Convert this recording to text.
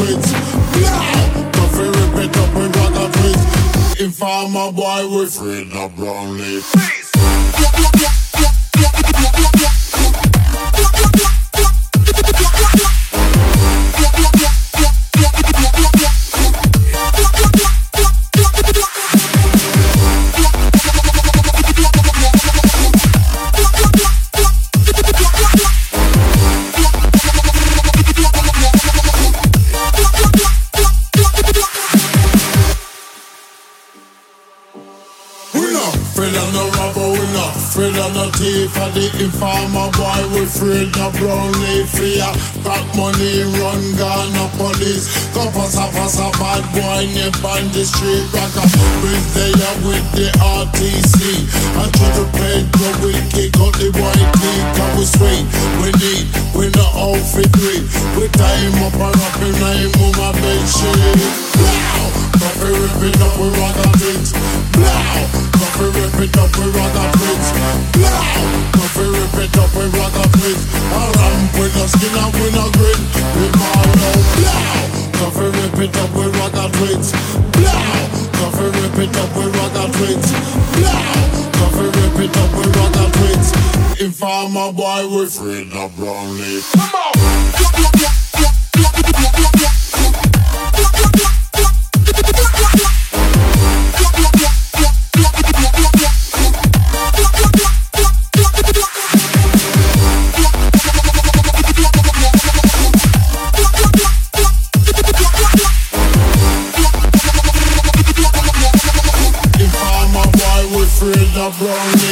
with ragga twits. Blow! Coffee rip it up with ragga twits. Informer boy with Fred Brownlee. thief. And the informer boy we afraid no brownie fear Got money run gun no police. Go pass a pass a bad boy nip on the street. Rock a bridge there with the RTC I try to the we kick out the white teeth Cause we sweet, we need, we no outfit great. We tie him up and wrap him in my bed sheet. Wow! Coffee rip it up with ragga it up with ragga things Blow! Coffee rip it up with ragga things A ramp with no skin and with no grin We ball out Blow! Coffee rip it up with ragga things Blow! Coffee rip it up with ragga things Blow! Coffee rip it up with ragga things Informer boy with Fred Brownlee Come on! love wrong.